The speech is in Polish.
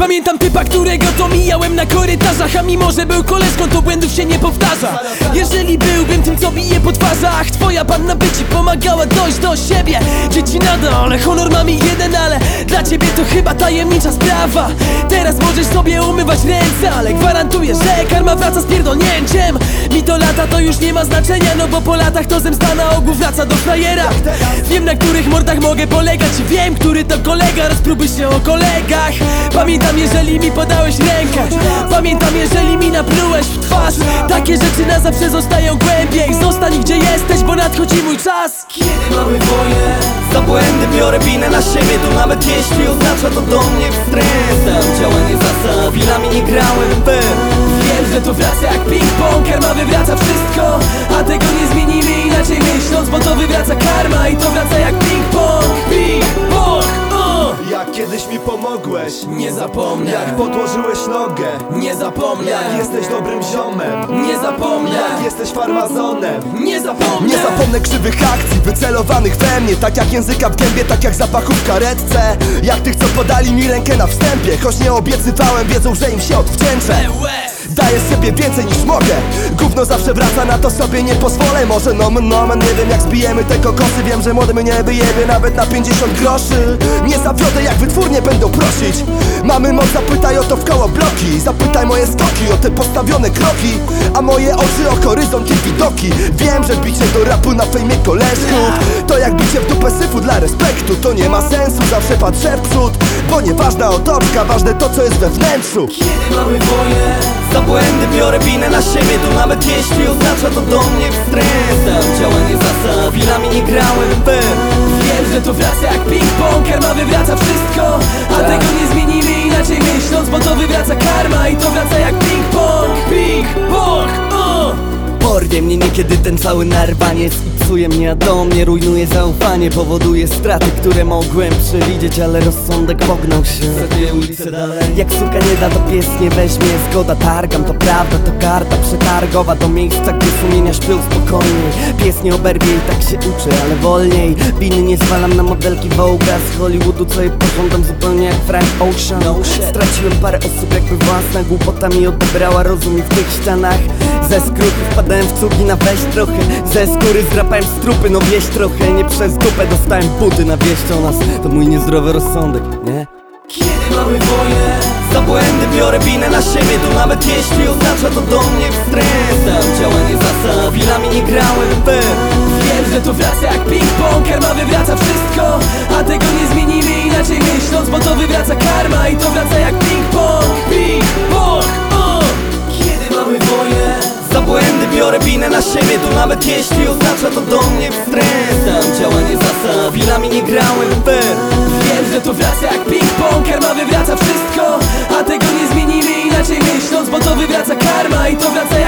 Pamiętam typa, którego to mijałem na korytarzach A mimo, że był koleżką, to błędów się nie powtarza. Jeżeli byłbym tym, co bije po twarzach Twoja panna by ci pomagała dojść do siebie. Dzieci nadal, honor mamy jeden, ale Dla ciebie to chyba tajemnicza sprawa. Teraz możesz sobie umywać ręce, ale gwarantuję, że karma wraca z pierdolnięciem. Mi to lata to już nie ma znaczenia, no bo po latach to zemsta na ogół wraca do frajera Wiem na których mordach mogę polegać. Wiem, który to kolega, rozpróbuj się o kolegach. Pamiętam jeżeli mi podałeś rękę. Pamiętam jeżeli mi naplułeś w twarz. Takie rzeczy na zawsze zostają głębiej. Zostań gdzie jesteś, bo nadchodzi mój czas. Kiedy mamy woję Za błędy biorę winę na siebie. To nawet jeśli oznacza to do mnie wstręt. Działanie zasad, chwilami nie grałem. Wiem, że to wraca jak ping-pong Karma wywraca wszystko A tego kiedyś mi pomogłeś. Nie zapomnę. Jak podłożyłeś nogę. Nie zapomnę. Jak jesteś dobrym ziomem. Nie zapomnę. Jak jesteś farmazonem. Nie zapomnę. Nie zapomnę krzywych akcji wycelowanych we mnie. Tak jak języka w gębie, tak jak zapachu w karetce Jak tych co podali mi rękę na wstępie. Choć nie obiecywałem, wiedzą, że im się odwdzięczę. Daję sobie więcej niż mogę. Gówno zawsze wraca, na to sobie nie pozwolę. Może nomen nomen, nie wiem jak zbijemy te kokosy Wiem, że młody mnie wyjebie nawet na 50 groszy. Nie zawiodę jak wytwórnie będą prosić. Mamy moc, zapytaj o to w koło bloki. Zapytaj moje skoki o te postawione kroki. A moje oczy o horyzont i widoki. Wiem, że bicie do rapu na fejmie koleżków. To jak bicie w dupę syfu dla respektu. To nie ma sensu, zawsze patrzę w przód. Bo nieważna otoczka, ważne to co jest we wnętrzu Kiedy mamy woję Za błędy biorę winę na siebie To nawet jeśli oznacza to do mnie wstręt. Działanie zasad, chwilami nie grałem w Wiem, że to wraca jak ping-pong Karma wywraca wszystko A tego nie Porwie mnie niekiedy ten cały narwaniec I psuje mnie, a do mnie rujnuje zaufanie Powoduje straty, które mogłem przewidzieć Ale rozsądek pognał się. Za dwie ulice dalej. Jak suka nie da, to pies nie weźmie. Zgoda targam, to prawda, to karta przetargowa Do miejsca, gdzie sumienia śpią spokojniej Pies nie oberwie i tak się uczy, ale wolniej. Winy nie zwalam na modelki Vogue'a Z Hollywoodu, co je pożądam zupełnie jak Frank Ocean. Straciłem parę osób, jakby własna głupota mi odebrała rozum w tych ścianach Ze skruchy wpadałem w cugi na weź trochę. Ze skóry zdrapałem strupy, no wieś trochę. Nie przez dupę dostałem buty na wieść o nas. To mój niezdrowy rozsądek, nie? Kiedy mamy woję Za błędy biorę winę na siebie. To nawet jeśli oznacza to do mnie wstręt. Znam działanie zasad, chwilami nie grałem w Wiem, że to wraca jak ping-pong Karma wywraca wszystko. A tego nie zmienimy inaczej myśląc Bo to wywraca karma i to wraca jak Jeśli oznacza to do mnie wstręt. Tam działanie zasad, wilami nie grałem fair Wiem, że to wraca jak ping-pong Karma wywraca wszystko, a tego nie zmienimy Inaczej myśląc, bo to wywraca karma I to wraca